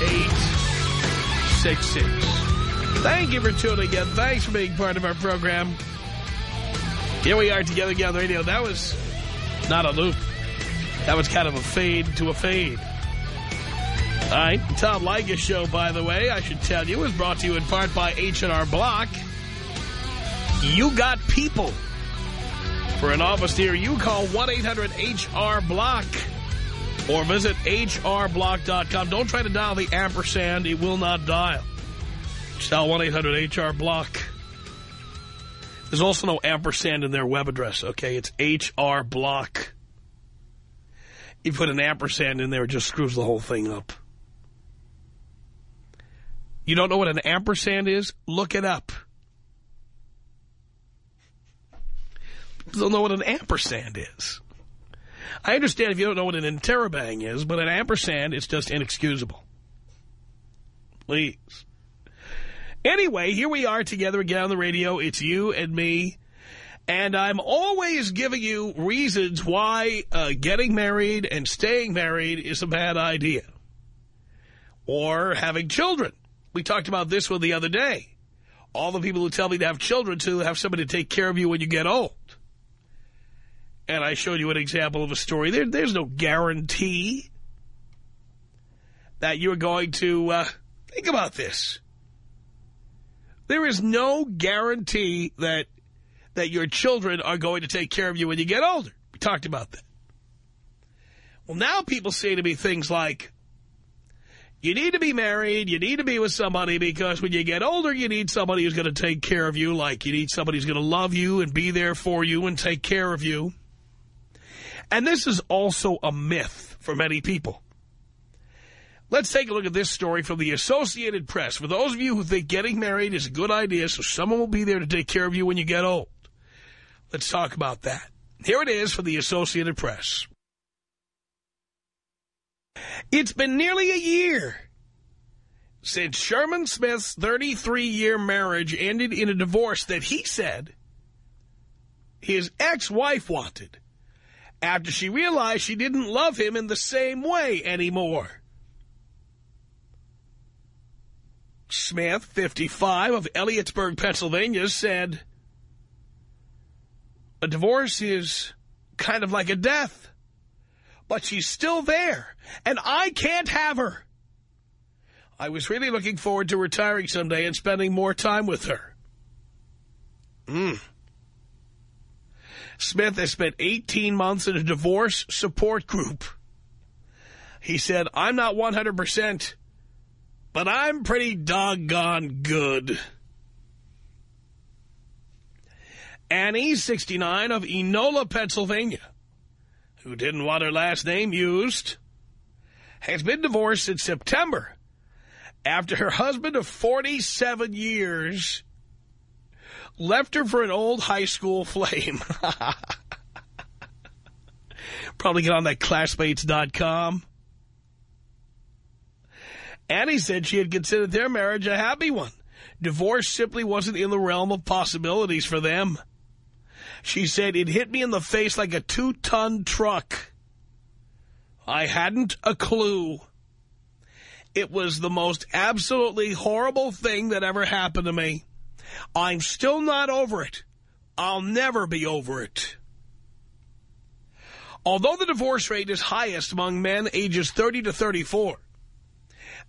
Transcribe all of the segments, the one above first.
1-800-5800-866. Thank you for tuning in. Thanks for being part of our program. Here we are together again on the radio. That was not a loop. That was kind of a fade to a fade. All right, The Tom Leykis show, by the way, I should tell you, was brought to you in part by H&R Block. You got people. For an office near you, call 1-800-HR-BLOCK or visit hrblock.com. Don't try to dial the ampersand. It will not dial. Just dial 1-800-HR-BLOCK. There's also no ampersand in their web address, okay? It's HR Block. You put an ampersand in there, it just screws the whole thing up. You don't know what an ampersand is? Look it up. People don't know what an ampersand is. I understand if you don't know what an interrobang is, but an ampersand is just inexcusable. Please. Anyway, here we are together again on the radio. It's you and me. And I'm always giving you reasons why uh, getting married and staying married is a bad idea. Or having children. We talked about this one the other day. All the people who tell me to have children to have somebody to take care of you when you get old. And I showed you an example of a story. There, there's no guarantee that you're going to... Uh, think about this. There is no guarantee that that your children are going to take care of you when you get older. We talked about that. Well, now people say to me things like, you need to be married, you need to be with somebody because when you get older, you need somebody who's going to take care of you, like you need somebody who's going to love you and be there for you and take care of you. And this is also a myth for many people. Let's take a look at this story from the Associated Press. For those of you who think getting married is a good idea so someone will be there to take care of you when you get old. Let's talk about that. Here it is from the Associated Press. It's been nearly a year since Sherman Smith's 33-year marriage ended in a divorce that he said his ex-wife wanted after she realized she didn't love him in the same way anymore. Smith, 55, of Elliottsburg, Pennsylvania, said, a divorce is kind of like a death, but she's still there, and I can't have her. I was really looking forward to retiring someday and spending more time with her. Hmm. Smith has spent 18 months in a divorce support group. He said, I'm not 100%, but I'm pretty doggone good. Annie, 69, of Enola, Pennsylvania, who didn't want her last name used, has been divorced since September after her husband of 47 years left her for an old high school flame. Probably get on that classmates.com. Annie said she had considered their marriage a happy one. Divorce simply wasn't in the realm of possibilities for them. She said, it hit me in the face like a two-ton truck. I hadn't a clue. It was the most absolutely horrible thing that ever happened to me. I'm still not over it. I'll never be over it. Although the divorce rate is highest among men ages 30 to 34,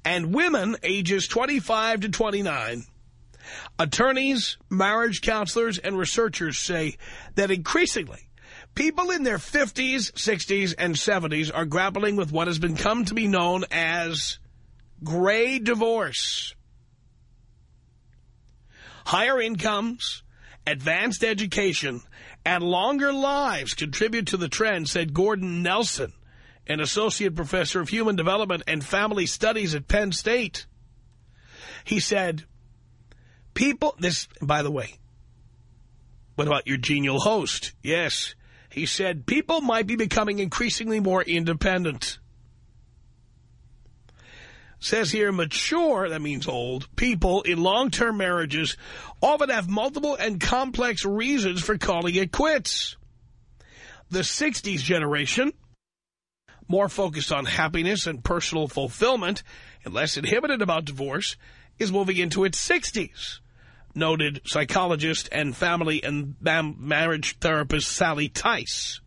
And women ages 25 to 29, attorneys, marriage counselors, and researchers say that increasingly people in their 50s, 60s, and 70s are grappling with what has become to be known as gray divorce. Higher incomes, advanced education, and longer lives contribute to the trend, said Gordon Nelson, an associate professor of human development and family studies at Penn State. He said, people, this, by the way, what about your genial host? Yes, he said, people might be becoming increasingly more independent. Says here, mature, that means old, people in long-term marriages often have multiple and complex reasons for calling it quits. The 60s generation, more focused on happiness and personal fulfillment and less inhibited about divorce, is moving into its 60s, noted psychologist and family and marriage therapist Sally Tice.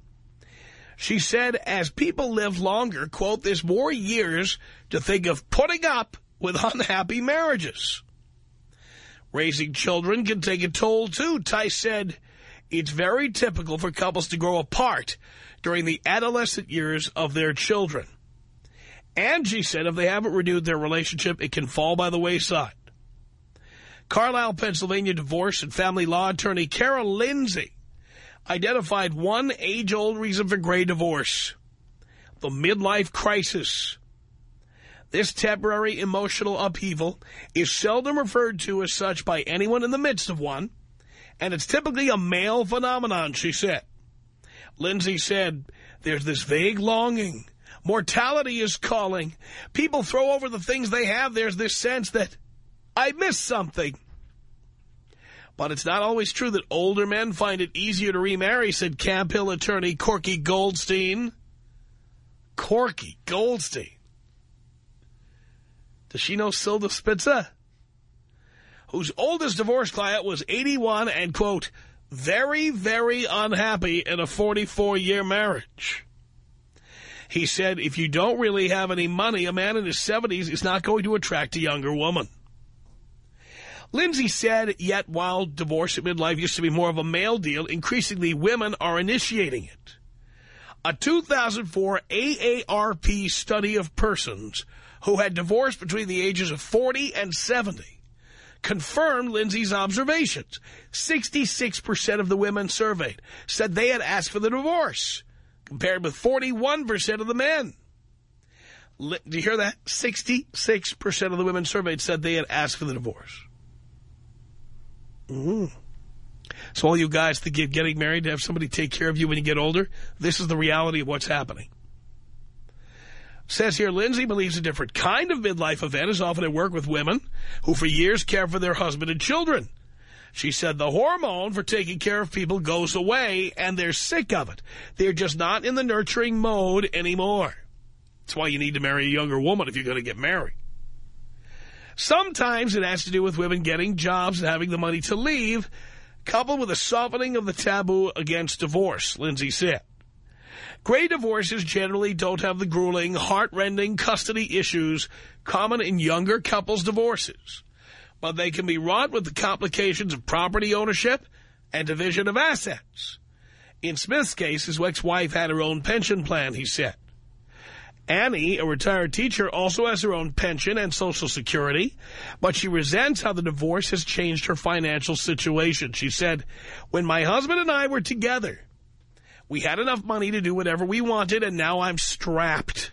She said, as people live longer, quote, there's more years to think of putting up with unhappy marriages. Raising children can take a toll, too. Tice said, it's very typical for couples to grow apart during the adolescent years of their children. Angie said if they haven't renewed their relationship, it can fall by the wayside. Carlisle, Pennsylvania divorce and family law attorney Carol Lindsay identified one age-old reason for gray divorce, the midlife crisis. This temporary emotional upheaval is seldom referred to as such by anyone in the midst of one, and it's typically a male phenomenon, she said. Lindsay said, there's this vague longing. Mortality is calling. People throw over the things they have. There's this sense that I missed something. But it's not always true that older men find it easier to remarry, said Camp Hill attorney Corky Goldstein. Corky Goldstein. Does she know Silda Spitzer? Whose oldest divorce client was 81 and, quote, very, very unhappy in a 44-year marriage. He said, if you don't really have any money, a man in his 70s is not going to attract a younger woman. Lindsay said, yet while divorce at midlife used to be more of a male deal, increasingly women are initiating it. A 2004 AARP study of persons who had divorced between the ages of 40 and 70 confirmed Lindsay's observations. 66% of the women surveyed said they had asked for the divorce, compared with 41% of the men. Do you hear that? 66% of the women surveyed said they had asked for the divorce. Mm. So all you guys think you're getting married to have somebody take care of you when you get older, this is the reality of what's happening. Says here, Lindsay believes a different kind of midlife event is often at work with women who for years care for their husband and children. She said the hormone for taking care of people goes away and they're sick of it. They're just not in the nurturing mode anymore. That's why you need to marry a younger woman if you're going to get married. Sometimes it has to do with women getting jobs and having the money to leave, coupled with a softening of the taboo against divorce, Lindsay said. Gray divorces generally don't have the grueling, heart-rending custody issues common in younger couples' divorces. But they can be wrought with the complications of property ownership and division of assets. In Smith's case, his ex-wife had her own pension plan, he said. Annie, a retired teacher, also has her own pension and Social Security, but she resents how the divorce has changed her financial situation. She said, when my husband and I were together, we had enough money to do whatever we wanted, and now I'm strapped.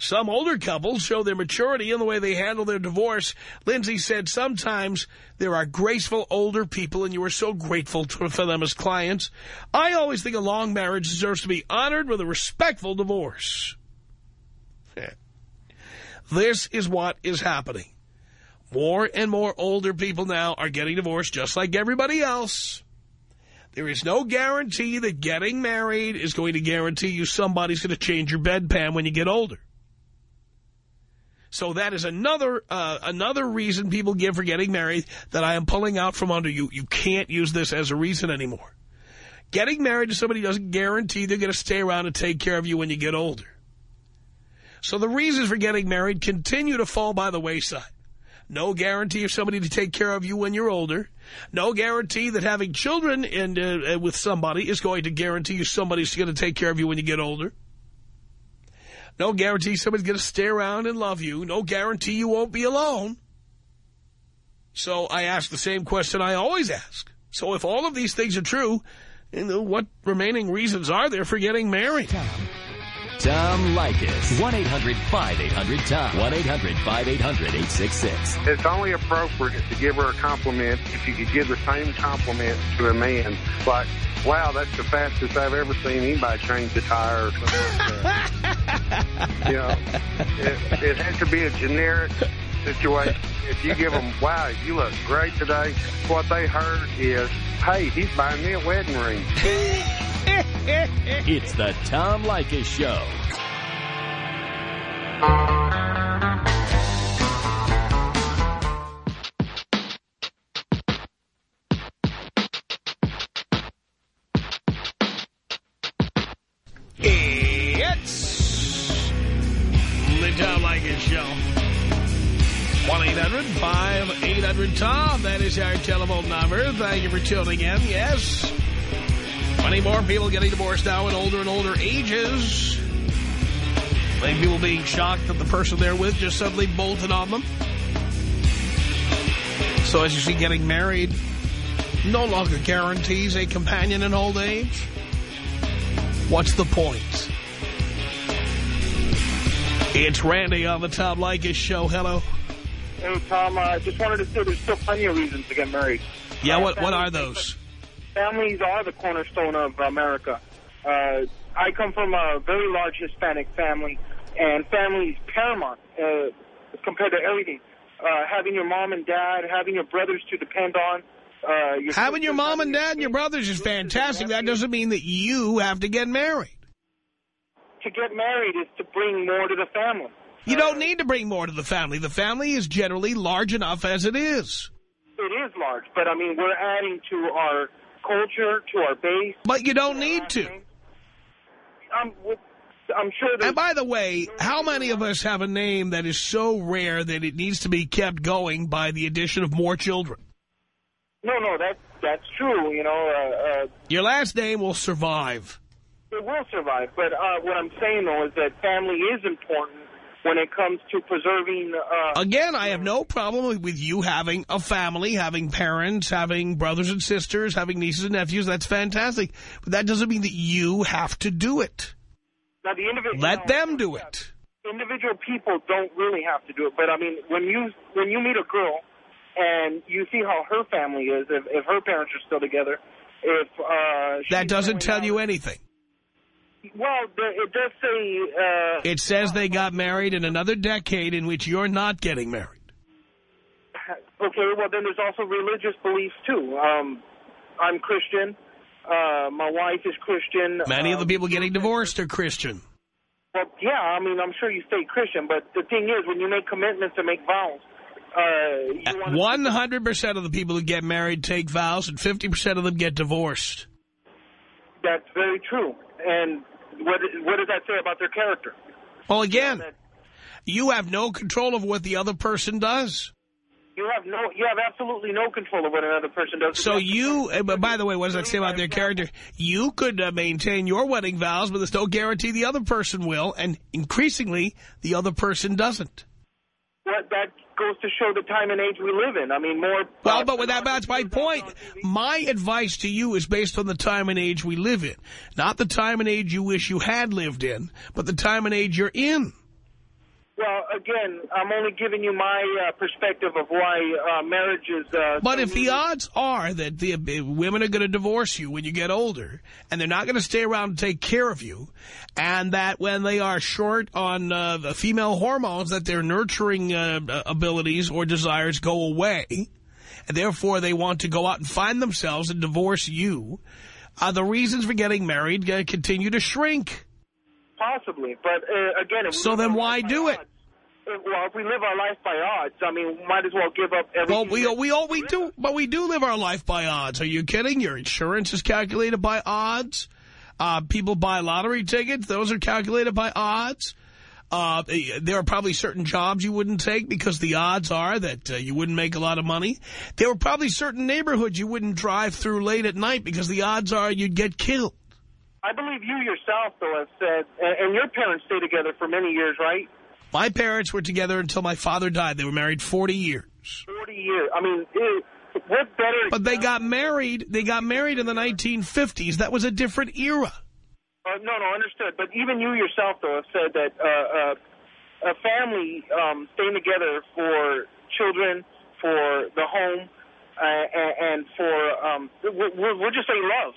Some older couples show their maturity in the way they handle their divorce. Lindsay said sometimes there are graceful older people and you are so grateful to, for them as clients. I always think a long marriage deserves to be honored with a respectful divorce. This is what is happening. More and more older people now are getting divorced just like everybody else. There is no guarantee that getting married is going to guarantee you somebody's going to change your bedpan when you get older. So that is another uh, another reason people give for getting married that I am pulling out from under you. You can't use this as a reason anymore. Getting married to somebody doesn't guarantee they're going to stay around and take care of you when you get older. So the reasons for getting married continue to fall by the wayside. No guarantee of somebody to take care of you when you're older. No guarantee that having children and uh, with somebody is going to guarantee you somebody's going to take care of you when you get older. No guarantee somebody's going to stay around and love you. No guarantee you won't be alone. So I ask the same question I always ask. So if all of these things are true, what remaining reasons are there for getting married? Tom Leykis. 1-800-5800-TOM. 1-800-5800-866. It's only appropriate to give her a compliment if you could give the same compliment to a man. Like, wow, that's the fastest I've ever seen anybody change the tire or something like that. you know, it, it has to be a generic situation. If you give them, wow, you look great today, what they heard is, hey, he's buying me a wedding ring. it's the Tom Leykis Show. It's the Tom Leykis Show. 1-800-5800-TOM. That is our telephone number. Thank you for tuning in. Yes. Many more people getting divorced now in older and older ages. Many people being shocked that the person they're with just suddenly bolted on them. So as you see, getting married no longer guarantees a companion in old age. What's the point? It's Randy on the Tom Leykis Show. Hello. Hey, Tom, I uh, just wanted to say there's still plenty of reasons to get married. Yeah, what what are those? Families are the cornerstone of America. Uh, I come from a very large Hispanic family, and family is paramount uh, compared to everything. Uh, having your mom and dad, having your brothers to depend on. Uh, your Having your mom and dad and your brothers is fantastic. That doesn't mean that you have to get married. To get married is to bring more to the family. You don't need to bring more to the family. The family is generally large enough as it is. It is large, but I mean, we're adding to our culture, to our base. But you don't need to. I'm, I'm sure And by the way, how many of us have a name that is so rare that it needs to be kept going by the addition of more children? No, no, that that's true. You know, uh, uh, Your last name will survive. it will survive. But uh, what I'm saying though is that family is important when it comes to preserving. Uh, Again, I have no problem with you having a family, having parents, having brothers and sisters, having nieces and nephews. That's fantastic. But that doesn't mean that you have to do it. now the individual. Let them do it. Individual people don't really have to do it, but I mean, when you when you meet a girl and you see how her family is, if, if her parents are still together, if uh, That doesn't tell out- you anything. Well, it does say. Uh, It says they got married in another decade in which you're not getting married. Okay, well then there's also religious beliefs too. Um, I'm Christian. Uh, my wife is Christian. Many of the Um, people getting divorced are Christian. Well, yeah, I mean, I'm sure you stay Christian, but the thing is, when you make commitments and make vows, uh, you 100% of the people who get married take vows and 50% of them get divorced. That's very true. And what what does that say about their character? Well, again, you have no control of what the other person does. you have no, you have absolutely no control of what another person does. So you, but by the way, what does that say about their character? You could uh, maintain your wedding vows, but there's no guarantee the other person will, and increasingly, the other person doesn't. What that goes to show the time and age we live in. I mean, more. Well, but with that, that's my point. My advice to you is based on the time and age we live in. Not the time and age you wish you had lived in, but the time and age you're in. Well, again, I'm only giving you my uh, perspective of why uh, marriage is. Uh, But if the odds are that the uh, women are going to divorce you when you get older, and they're not going to stay around and take care of you, and that when they are short on uh, the female hormones, that their nurturing uh, abilities or desires go away, and therefore they want to go out and find themselves and divorce you, uh, the reasons for getting married continue to shrink. Possibly, but uh, again, So then why do it? Well, if we live our life by odds, I mean, we might as well give up everything. Well, we that- we all we do, but we do live our life by odds. Are you kidding? Your insurance is calculated by odds. Uh, people buy lottery tickets; those are calculated by odds. Uh, there are probably certain jobs you wouldn't take because the odds are that uh, you wouldn't make a lot of money. There were probably certain neighborhoods you wouldn't drive through late at night because the odds are you'd get killed. I believe you yourself, though, have said, and, and your parents stayed together for many years, right? My parents were together until my father died. They were married 40 years. 40 years. I mean, it, what better... But they got married. They got married in the 1950s. That was a different era. Uh, no, no, understood. But even you yourself, though, have said that uh, uh, a family um, staying together for children, for the home, uh, and for, um, we'll, we'll just say love,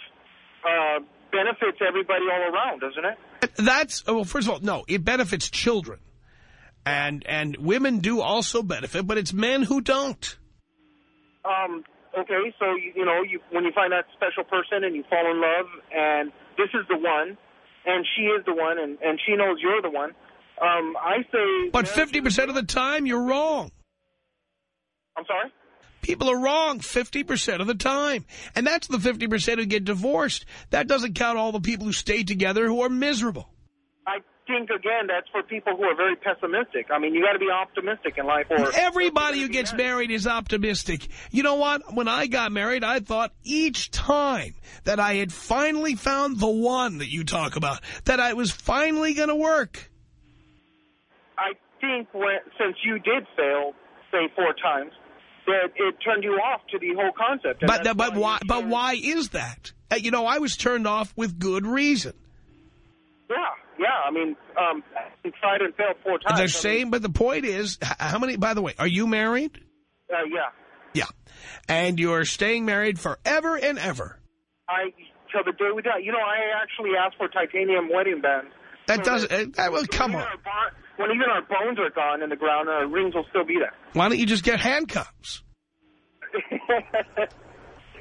uh, benefits everybody all around, doesn't it? That's, well, first of all, no, it benefits children. And and women do also benefit, but it's men who don't. Um, okay, so, you, you know, you, when you find that special person and you fall in love and this is the one, and she is the one, and, and she knows you're the one, um, I say... But 50% of the time, you're wrong. I'm sorry? People are wrong 50% of the time. And that's the 50% who get divorced. That doesn't count all the people who stay together who are miserable. I think, again, that's for people who are very pessimistic. I mean, you got to be optimistic in life. Or Everybody who gets married is optimistic. You know what? When I got married, I thought each time that I had finally found the one that you talk about, that I was finally going to work. I think when, since you did fail, say, four times, that it turned you off to the whole concept. But but why? you But why is that? Uh, You know, I was turned off with good reason. Yeah, yeah. I mean, um, you tried and failed four times. The I same, but the point is, how many? By the way, are you married? Uh, yeah. Yeah, and you're staying married forever and ever. I till the day we die. You know, I actually asked for titanium wedding bands. That doesn't. that- Uh, well, come on. When even our bones are gone in the ground, our rings will still be there. Why don't you just get handcuffs?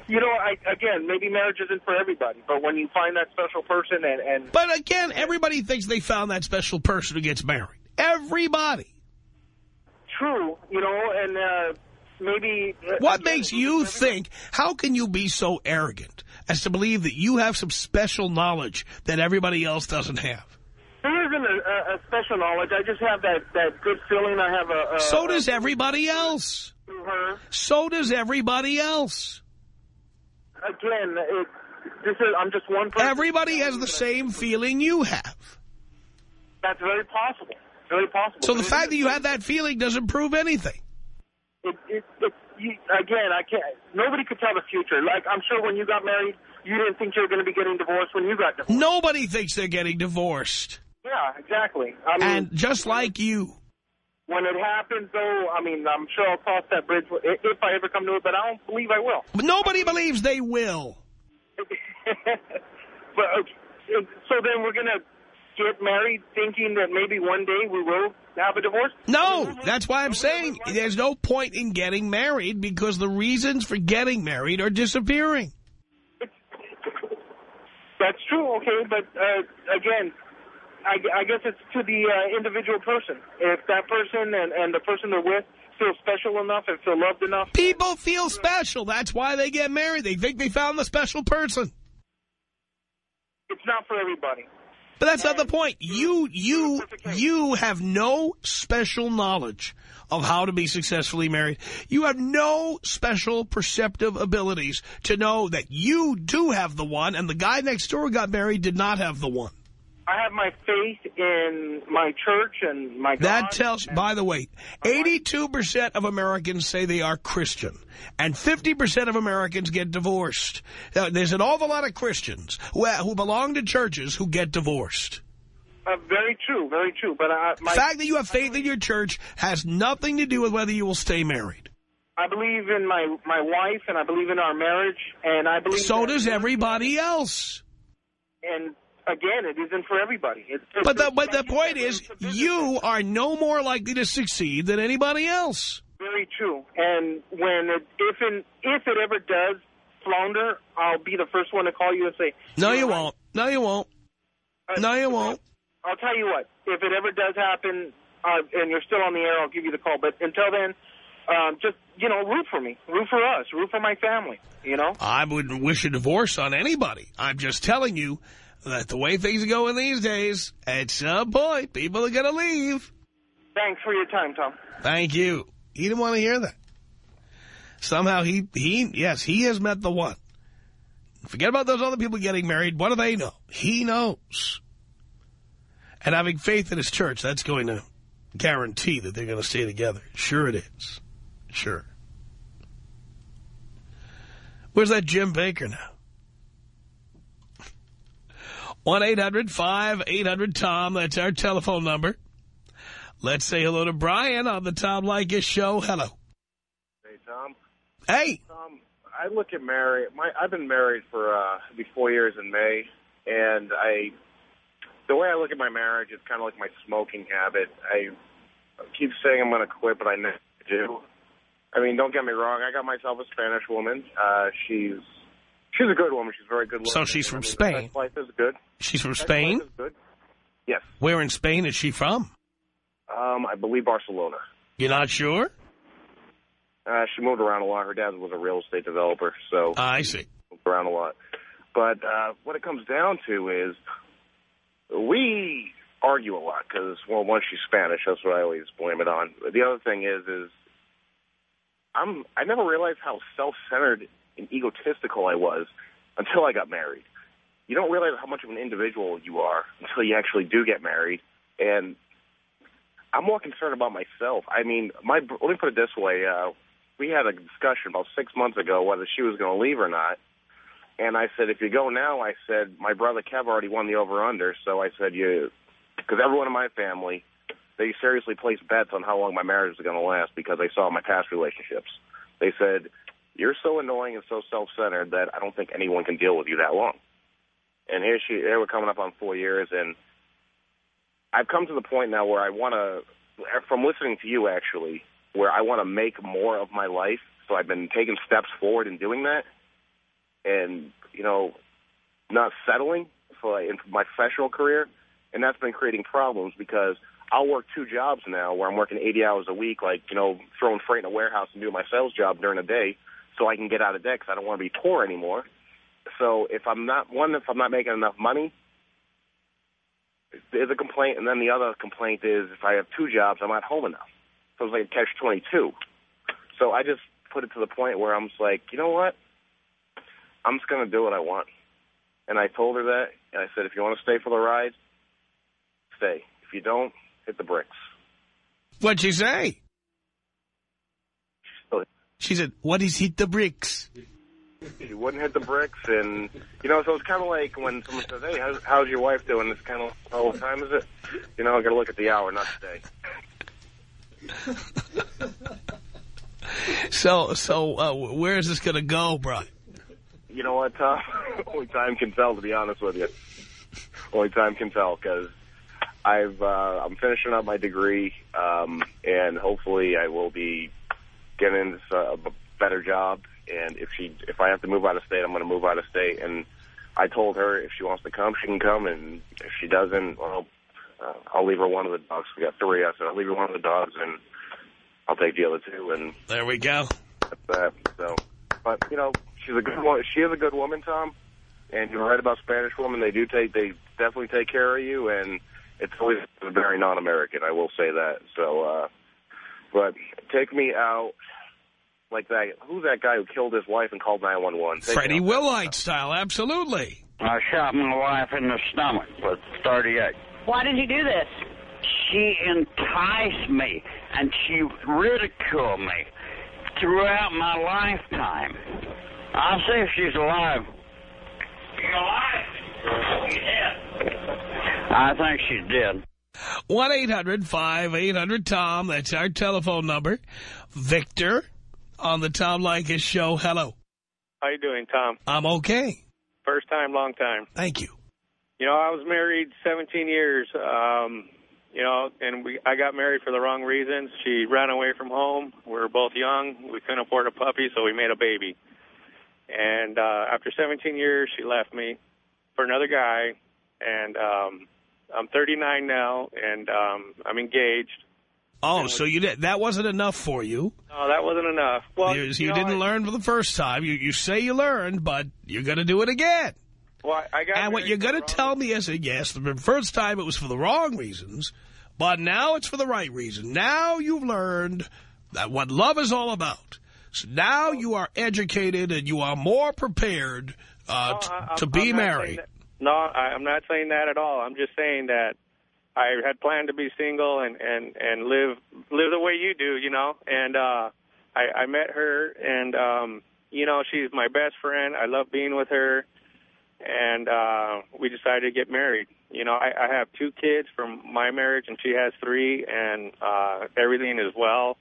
you know, I again, maybe marriage isn't for everybody, but when you find that special person and and But again, everybody thinks they found that special person who gets married. Everybody. true, you know, and uh, maybe What again, makes you think, how can you be so arrogant as to believe that you have some special knowledge that everybody else doesn't have? There isn't a, a, a special knowledge. I just have that that good feeling. I have a, a So does everybody else. through her. So does everybody else. Again, it, this is I'm just one person. Everybody has the same feeling you have. That's very possible. Very possible. So the fact that you have that feeling doesn't prove anything. it, it, it, you, again, I can't. Nobody could tell the future. Like I'm sure when you got married, you didn't think you were going to be getting divorced when you got divorced. Nobody thinks they're getting divorced. Yeah, exactly. I mean, And just like you. When it happens, though, I mean, I'm sure I'll cross that bridge if I ever come to it, but I don't believe I will. But nobody believes they will. but okay, so then we're going to get married thinking that maybe one day we will have a divorce? No, that's why I'm saying there's no point in getting married because the reasons for getting married are disappearing. That's true, okay, but uh, again, I, I guess it's to the uh, individual person. If that person and, and the person they're with feel special enough and feel loved enough, People feel special. That's why they get married. They think they found the special person. it's not for everybody. But that's not the point. You, you, you have no special knowledge of how to be successfully married. You have no special perceptive abilities to know that you do have the one and the guy next door got married did not have the one. I have my faith in my church and my God. That tells, by the way, 82% of Americans say they are Christian, and 50% of Americans get divorced. Now, there's an awful lot of Christians who, who belong to churches who get divorced. Uh, very true, very true. But I, The fact that you have faith in your church has nothing to do with whether you will stay married. I believe in my my wife and I believe in our marriage and I believe. So does everybody else. And again, it isn't for everybody. It's But the, but the point is, you are no more likely to succeed than anybody else. Very true. And when it, if and if it ever does flounder, I'll be the first one to call you and say, No, "You're you right." won't. No, you won't. Uh, No, you won't. I'll tell you what. If it ever does happen, uh, and you're still on the air, I'll give you the call. But until then, um, just you know, root for me, root for us, root for my family. You know. I wouldn't wish a divorce on anybody. I'm just telling you that the way things are going these days, at some point, people are going to leave. Thanks for your time, Tom. Thank you. He didn't want to hear that. Somehow he, he, yes, he has met the one. Forget about those other people getting married. What do they know? He knows. And having faith in his church, that's going to guarantee that they're going to stay together. Sure it is. Sure. Where's that Jim Bakker now? 1-800-5800-TOM. That's our telephone number. Let's say hello to Brian on the Tom Leykis show. Hello. Hey, Tom. Hey. Tom, I look at marriage. My I've been married for uh, be four years in May, and I the way I look at my marriage is kind of like my smoking habit. I keep saying I'm going to quit, but I never do. I mean, don't get me wrong. I got myself a Spanish woman. Uh, she's she's a good woman. She's very good. Looking. So she's from Spain. Life is good. She's from Spain? life is good. Yes. Where in Spain is she from? Um, I believe Barcelona. You're not sure? Uh, she moved around a lot. Her dad was a real estate developer, so I see. moved around a lot. But uh, what it comes down to is we argue a lot because, well, one, she's Spanish. That's what I always blame it on. The other thing is, is I'm I never realized how self-centered and egotistical I was until I got married. You don't realize how much of an individual you are until you actually do get married, and I'm more concerned about myself. I mean, my let me put it this way: uh, we had a discussion about six months ago whether she was going to leave or not. And I said, if you go now, I said, my brother Kev already won the over-under. So I said, you, because everyone in my family, they seriously placed bets on how long my marriage was going to last because they saw my past relationships. They said, you're so annoying and so self-centered that I don't think anyone can deal with you that long. And here she, here we're coming up on four years, and I've come to the point now where I want to, from listening to you actually, where I want to make more of my life. So I've been taking steps forward in doing that, and you know, not settling for in my professional career, and that's been creating problems because I'll work two jobs now where I'm working 80 hours a week, like you know, throwing freight in a warehouse and doing my sales job during the day, so I can get out of debt because I don't want to be poor anymore. So if I'm not one, if I'm not making enough money, there's a complaint, and then the other complaint is if I have two jobs, I'm not home enough. So it's like a catch twenty two. So I just put it to the point where I'm just like, you know what? I'm just gonna do what I want. And I told her that, and I said, if you want to stay for the ride, stay. If you don't, hit the bricks. What'd she say? She said, what is hit the bricks? she wouldn't hit the bricks, and you know, so it's kind of like when someone says, "Hey, how's, how's your wife doing?" It's kind of, oh, what time is it? You know, I got to look at the hour, not the day. So, so uh, where is this going to go, Brian? You know what, Tom? Only time can tell, to be honest with you. Only time can tell, because I've uh, I'm finishing up my degree, um, and hopefully I will be getting into a better job. And if she, if I have to move out of state, I'm going to move out of state. And I told her if she wants to come, she can come, and if she doesn't, well, uh, I'll leave her one of the dogs. We got three. I said I'll leave her one of the dogs, and I'll take the other two. And There we go. that's that. So, but you know, she's a good woman. She is a good woman, Tom. And you're right about Spanish women. They do take, they definitely take care of you, and it's always very non-American. I will say that. So, uh, but take me out like that. Who's that guy who killed his wife and called 911? Take me Freddie out. Willite style, absolutely. I shot my wife in the stomach with 38. Why did you do this? She enticed me and she ridiculed me throughout my lifetime. I'll see if she's alive. You alive? Yeah. I think she's dead. 1-800-5800-TOM. That's our telephone number. Victor on the Tom Leykis show. Hello. How you doing, Tom? I'm okay. First time, long time. Thank you. You know, I was married 17 years. Um, you know, and we I got married for the wrong reasons. She ran away from home. We were both young. We couldn't afford a puppy, so we made a baby. And uh, after 17 years, she left me for another guy. And um, I'm 39 now, and um, I'm engaged. Oh, so you did, that wasn't enough for you. No, that wasn't enough. Well, you you you know, didn't I- learn for the first time. You, you say you learned, but you're going to do it again. Well, I got And what you're going to tell me is that, yes, the first time it was for the wrong reasons, but now it's for the right reason. Now you've learned that what love is all about. So now you are educated and you are more prepared uh, t- I- to be I'm married. No, I, I'm not saying that at all. I'm just saying that I had planned to be single and and and live live the way you do, you know. And uh, I, I met her, and um, you know, she's my best friend. I love being with her, and uh, we decided to get married. You know, I, I have two kids from my marriage, and she has three, and uh, everything is well.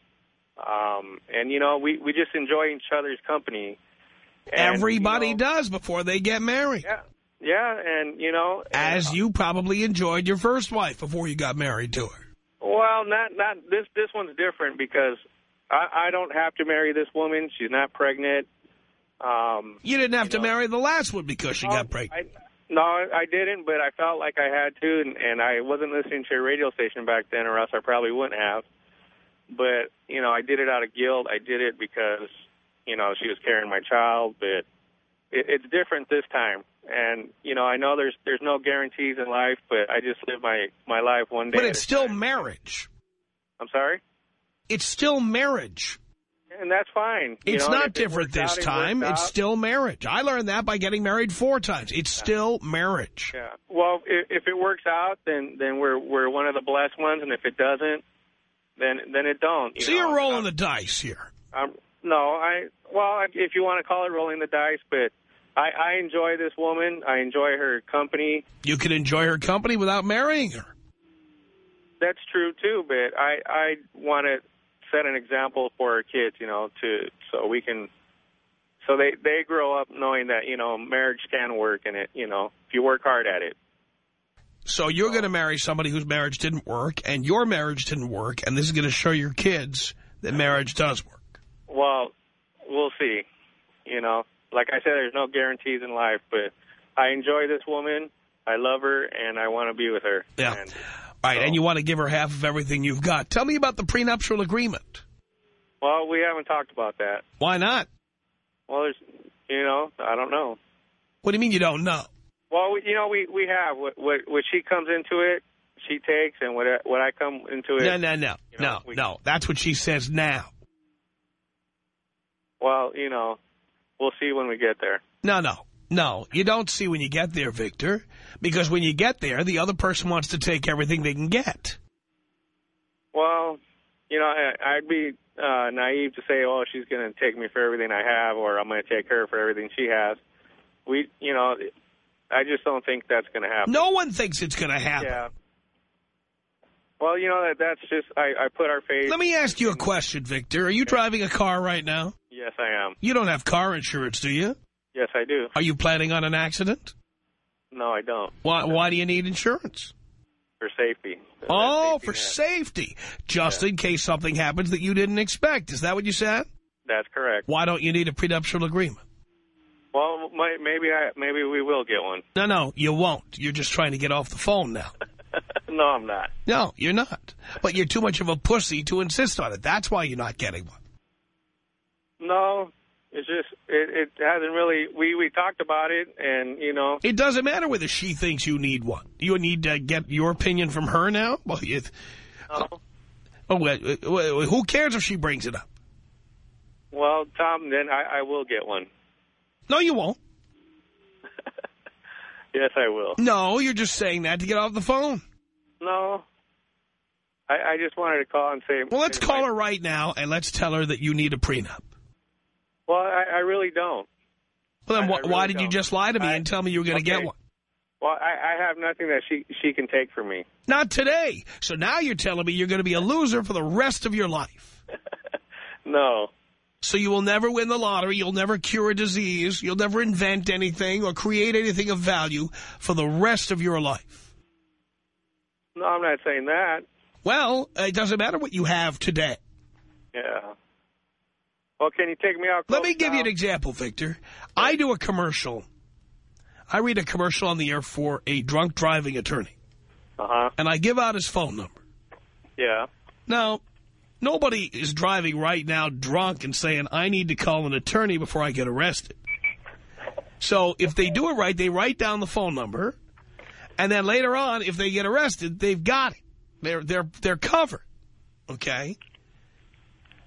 Um, and you know, we we just enjoy each other's company. And, Everybody you know, does before they get married. Yeah, yeah, and you know, As and, you probably enjoyed your first wife before you got married to her. Well, not not this. This one's different because I, I don't have to marry this woman. She's not pregnant. Um, You didn't have to know. marry the last one because she got um, pregnant. I, no, I didn't, but I felt like I had to, and, and I wasn't listening to a radio station back then, or else I probably wouldn't have. But you know, I did it out of guilt. I did it because you know she was carrying my child, but it, it's different this time. And you know, I know there's there's no guarantees in life, but I just live my my life one day. But it's still time. marriage. I'm sorry. It's still marriage. And that's fine. You It's know, not it different this out, time. works It's still marriage. I learned that by getting married four times. It's still marriage. Yeah. Well, if, if it works out, then then we're we're one of the blessed ones, and if it doesn't, then then it don't. You So know? you're rolling Um, the dice here. Um, no, I well, if you want to call it rolling the dice, but I, I enjoy this woman. I enjoy her company. You can enjoy her company without marrying her. That's true too, but I I want to set an example for our kids, you know, to so we can so they they grow up knowing that you know marriage can work and it you know if you work hard at it. So you're going to marry somebody whose marriage didn't work, and your marriage didn't work, and this is going to show your kids that marriage does work. Well, we'll see. You know, like I said, there's no guarantees in life, but I enjoy this woman. I love her, and I want to be with her. Yeah. And, All right, So- and you want to give her half of everything you've got. Tell me about the prenuptial agreement. well, we haven't talked about that. Why not? Well, there's, you know, I don't know. What do you mean you don't know? Well, we, you know, we we have what what what she comes into it, she takes, and what I- what I come into it. No, no, no, you know, no, we- no. That's what she says now. Well, you know, we'll see when we get there. No, no, no. You don't see when you get there, Victor, because when you get there, the other person wants to take everything they can get. Well, you know, I, I'd be uh, naive to say, oh, she's going to take me for everything I have, or I'm going to take her for everything she has. We, you know, I just don't think that's going to happen. No one thinks it's going to happen. Yeah. Well, you know that that's just I, I put our faith. Let me ask you a question, Victor. Are you driving a car right now? Yes, I am. You don't have car insurance, do you? Yes, I do. Are you planning on an accident? No, I don't. Why, why do you need insurance? For safety. Oh, Safety for net. safety. Just in case something happens that you didn't expect. Is that what you said? That's correct. Why don't you need a prenuptial agreement? Well, maybe I maybe we will get one. No, no, you won't. You're just trying to get off the phone now. no, I'm not. No, you're not. But you're too much of a pussy to insist on it. That's why you're not getting one. No, it's just it, it hasn't really. We we talked about it, and you know, It doesn't matter whether she thinks you need one. You need to get your opinion from her now? Well, you, no. oh, well, uh, who cares if she brings it up? Well, Tom, then I, I will get one. No, you won't. Yes, I will. No, you're just saying that to get off the phone. No, I, I just wanted to call and say. Well, let's call my- her right now, and let's tell her that you need a prenup. Well, I, I really don't. Well, then I- wh I really why did you don't. just lie to me and tell me you were going to okay. get one? Well, I, I have nothing that she she can take from me. Not today. So now you're telling me you're going to be a loser for the rest of your life. No. So you will never win the lottery, you'll never cure a disease, you'll never invent anything or create anything of value for the rest of your life. No, I'm not saying that. Well, it doesn't matter what you have today. Yeah. Well, can you take me out? Let me give you an example, Victor. I do a commercial. I read a commercial on the air for a drunk driving attorney, Uh-huh. and I give out his phone number. Yeah. Now, nobody is driving right now drunk and saying, I need to call an attorney before I get arrested. So if they do it right, they write down the phone number, and then later on, if they get arrested, they've got it. They're they're they're covered. Okay.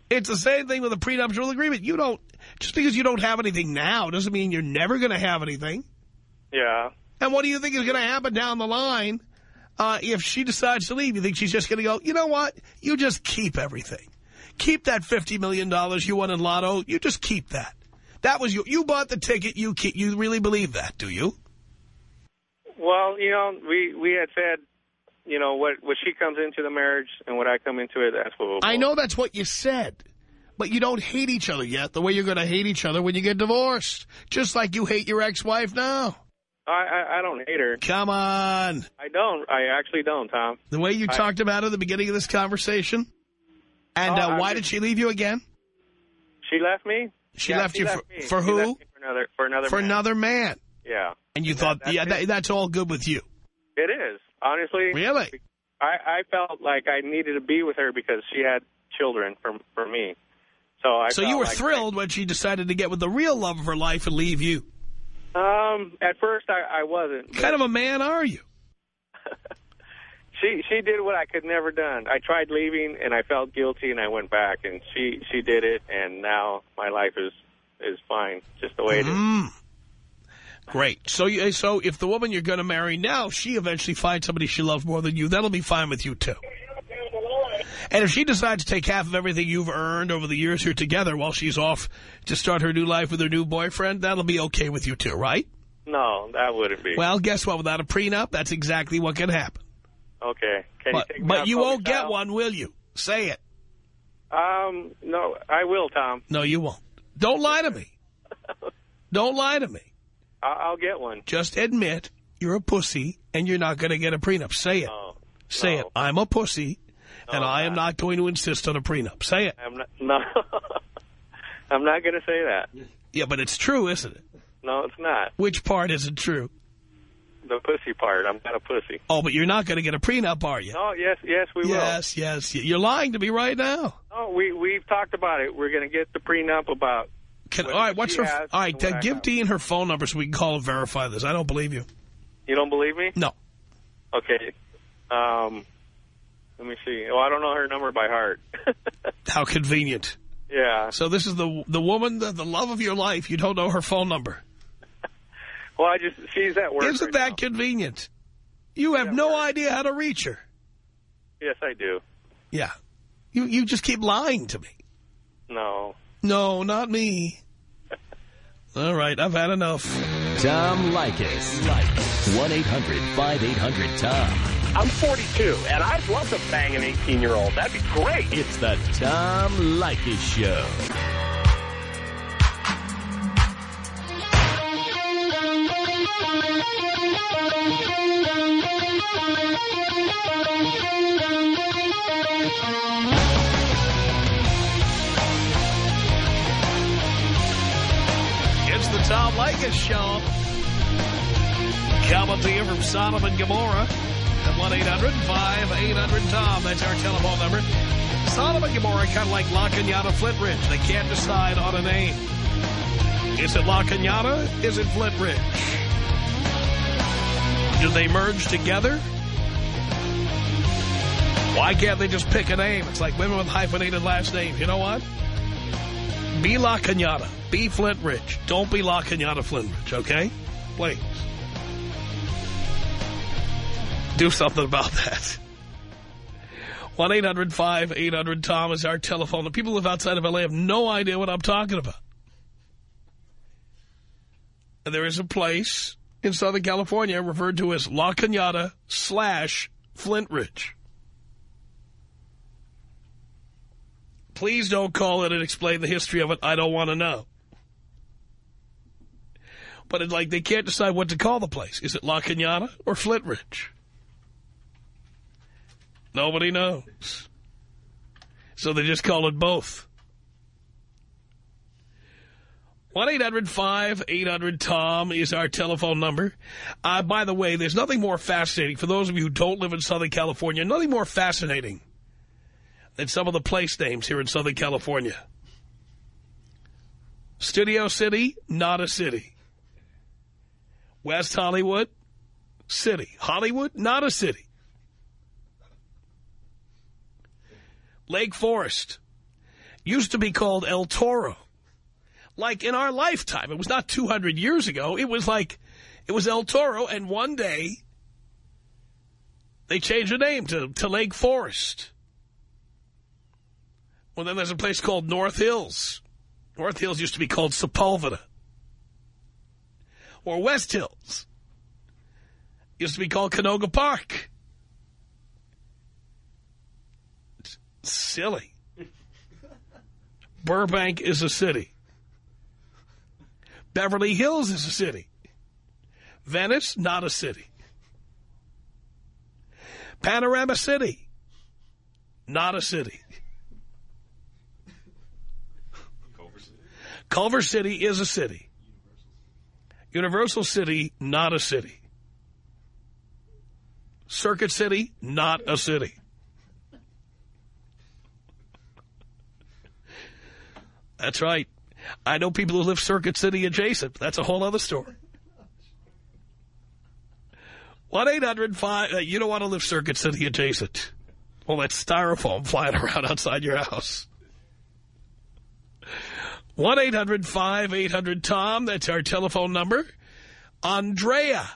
It's the same thing with a prenuptial agreement. You don't just because you don't have anything now doesn't mean you're never going to have anything. Yeah. And what do you think is going to happen down the line uh, if she decides to leave? You think she's just going to go, you know what? You just keep everything. Keep that $50 million you won in Lotto. You just keep that. That was you. You bought the ticket. You keep, you really believe that, do you? Well, you know, we we had said, you know, what what she comes into the marriage and what I come into it, that's what we'll I know that's what you said. But you don't hate each other yet the way you're going to hate each other when you get divorced. Just like you hate your ex-wife now. I, I I don't hate her. Come on. I don't. I actually don't, Tom. The way you I- talked about her at the beginning of this conversation. And Oh, uh, why just- did she leave you again? She left me. She Yeah, left you for, me. for She who? left For another. For another. For man. another man. Yeah. And you That- thought, that's yeah, that, that's all good with you. It is honestly. Really? I I felt like I needed to be with her because she had children for for me. So I. so you were like- thrilled when she decided to get with the real love of her life and leave you. Um. At first, I I wasn't. What kind of a man are you? She she did what I could never done. I tried leaving and I felt guilty and I went back and she she did it and now my life is is fine just the way it is. Great. So you, so if the woman you're going to marry now, she eventually finds somebody she loves more than you, that'll be fine with you, too. And if she decides to take half of everything you've earned over the years you're together while she's off to start her new life with her new boyfriend, that'll be okay with you, too, right? No, that wouldn't be. Well, guess what? Without a prenup, that's exactly what can happen. okay. Can But, you but you won't get one, will you? Say it. Um. No, I will, Tom. No, you won't. Don't lie to me. Don't lie to me. I'll, get one. Just admit you're a pussy and you're not going to get a prenup. Say it. No, Say no. it. Oh. I'm a pussy, and No, I am I'm not going to insist on a prenup. Say it. I'm not. No. I'm not going to say that. Yeah, but it's true, isn't it? No, it's not. Which part isn't true? The pussy part. I'm not a pussy. Oh, but you're not going to get a prenup, are you? Oh, Yes. Yes, we will. yes, yes. You're lying to me right now. Oh, we we've talked about it. We're going to get the prenup about. Can, all right, what's her... All right, uh, give. Dean her phone number so we can call and verify this. I don't believe you. You don't believe me? No. Okay. Um. Let me see. Oh, I don't know her number by heart. How convenient. yeah. So this is the the woman, the, the love of your life. You don't know her phone number. Well, I just she's at work. Isn't right that now. convenient? You have no work. idea how to reach her. Yes, I do. Yeah. You, you just keep lying to me. No. No, not me. All right, I've had enough. Tom Leykis. 1-800-5800-TOM. I'm 42, and I'd love to bang an 18-year-old. That'd be great. It's the Tom Leykis Show. Tom Leykis Show. Coming to you from Sodom and Gomorrah at 1-800-5800-TOM. That's our telephone number. Sodom and Gomorrah kind of like La Cañada Flintridge. They can't decide on a name. Is it La Cañada? Is it Flintridge? Do they merge together? Why can't they just pick a name? It's like women with hyphenated last names. You know what? Be La Cañada. Be Flintridge. Don't be La Cañada Flintridge, okay? Please. Do something about that. 1-800-5800-TOM is our telephone. The people who live outside of L.A. have no idea what I'm talking about. And there is a place in Southern California referred to as La Cañada slash Flintridge. Please don't call it and explain the history of it. I don't want to know. But it's like they can't decide what to call the place. Is it La Cañada or Flintridge? Nobody knows. So they just call it both. 1-800-5800-TOM is our telephone number. Uh, by the way, there's nothing more fascinating, for those of you who don't live in Southern California, nothing more fascinating than some of the place names here in Southern California. Studio City, not a city. West Hollywood, city. Hollywood, not a city. Lake Forest used to be called El Toro. Like in our lifetime. It was not 200 years ago. It was like, it was El Toro, and one day they changed the name to, to Lake Forest. Well, then there's a place called North Hills. North Hills used to be called Sepulveda. Or West Hills. Used to be called Canoga Park. It's silly. Burbank is a city. Beverly Hills is a city. Venice, not a city. Panorama City, not a city. Culver City is a city. Universal City, not a city. Circuit City, not a city. That's right. I know people who live Circuit City adjacent. That's a whole other story. 1-800-5... Uh, you don't want to live Circuit City adjacent. All that styrofoam flying around outside your house. 1-800-5800-TOM. That's our telephone number. Andrea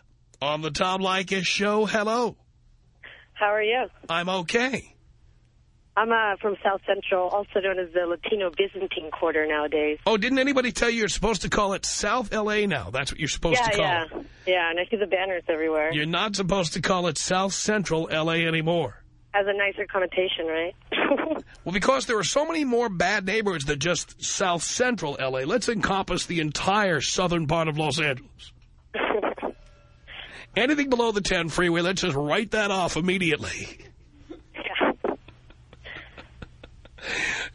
on the Tom Leykis show. Hello. How are you? I'm okay. I'm uh, from South Central, also known as the Latino Byzantine Quarter nowadays. Oh, didn't anybody tell you you're supposed to call it South L.A. now? That's what you're supposed yeah, to call yeah. it. Yeah, and I see the banners everywhere. You're not supposed to call it South Central L.A. anymore. Has a nicer connotation, right? Well, because there are so many more bad neighborhoods than just South Central L.A., let's encompass the entire southern part of Los Angeles. Anything below the 10 freeway, let's just write that off immediately.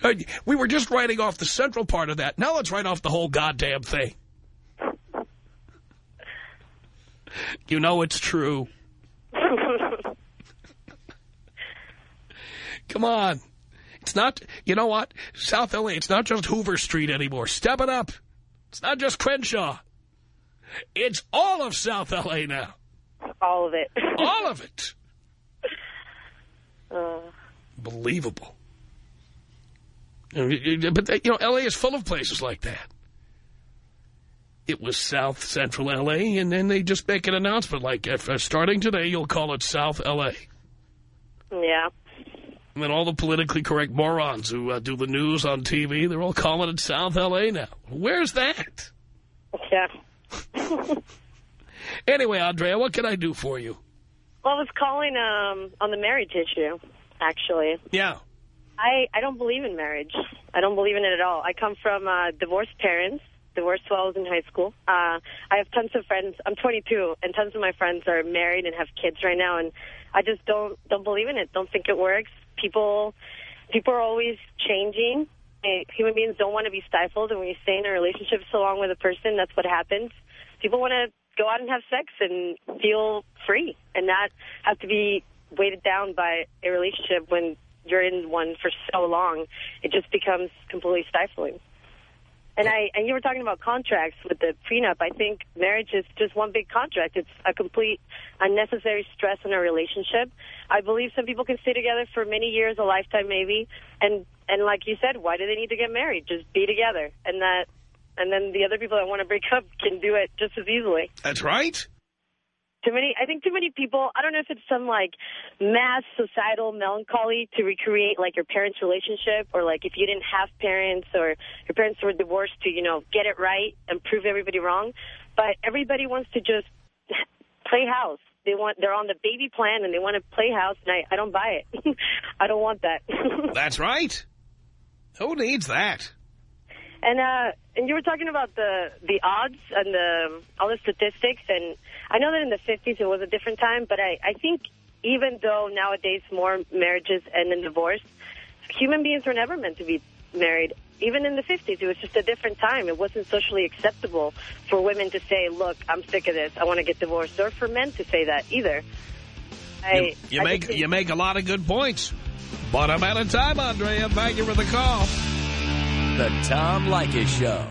Uh, We were just writing off the central part of that. Now let's write off the whole goddamn thing. You know it's true. Come on. It's not, you know what? South L.A., it's not just Hoover Street anymore. Step it up. It's not just Crenshaw. It's all of South L.A. now. All of it. All of it. Uh, Believable. But, you know, L.A. is full of places like that. It was South Central L.A., and then they just make an announcement like, if, uh, starting today, you'll call it South L.A. yeah. And then all the politically correct morons who uh, do the news on TV, they're all calling it South L.A. now. Where's that? Yeah. Anyway, Andrea, what can I do for you? Well, I was calling um, on the marriage issue, actually. Yeah. I, I don't believe in marriage. I don't believe in it at all. I come from uh, divorced parents, divorced while I was in high school. Uh, I have tons of friends. I'm 22, and tons of my friends are married and have kids right now, and I just don't don't believe in it. Don't think it works. People people are always changing. Eh, Human beings don't want to be stifled, and when you stay in a relationship so long with a person, that's what happens. People want to go out and have sex and feel free, and not have to be weighted down by a relationship when you're in one for so long. It just becomes completely stifling. And I and you were talking about contracts with the prenup. I think marriage is just one big contract. It's a complete unnecessary stress in a relationship. I believe some people can stay together for many years, a lifetime maybe. And and like you said, why do they need to get married? Just be together. And that and then the other people that want to break up can do it just as easily. That's right. Too many, I think too many people, I don't know if it's some like mass societal melancholy to recreate like your parents' relationship or like if you didn't have parents or your parents were divorced to, you know, get it right and prove everybody wrong. But everybody wants to just play house. They want, they're on the baby plan and they want to play house and I, I don't buy it. I don't want that. That's right. Who needs that? And uh, and you were talking about the the odds and the all the statistics, and I know that in the 50s it was a different time, but I I think even though nowadays more marriages end in divorce, human beings were never meant to be married. Even in the 50s, it was just a different time. It wasn't socially acceptable for women to say, look, I'm sick of this. I want to get divorced. Or for men to say that either. I, You, you I make you make a lot of good points. But I'm out of time, Andrea. Thank you for the call. The Tom Leykis Show.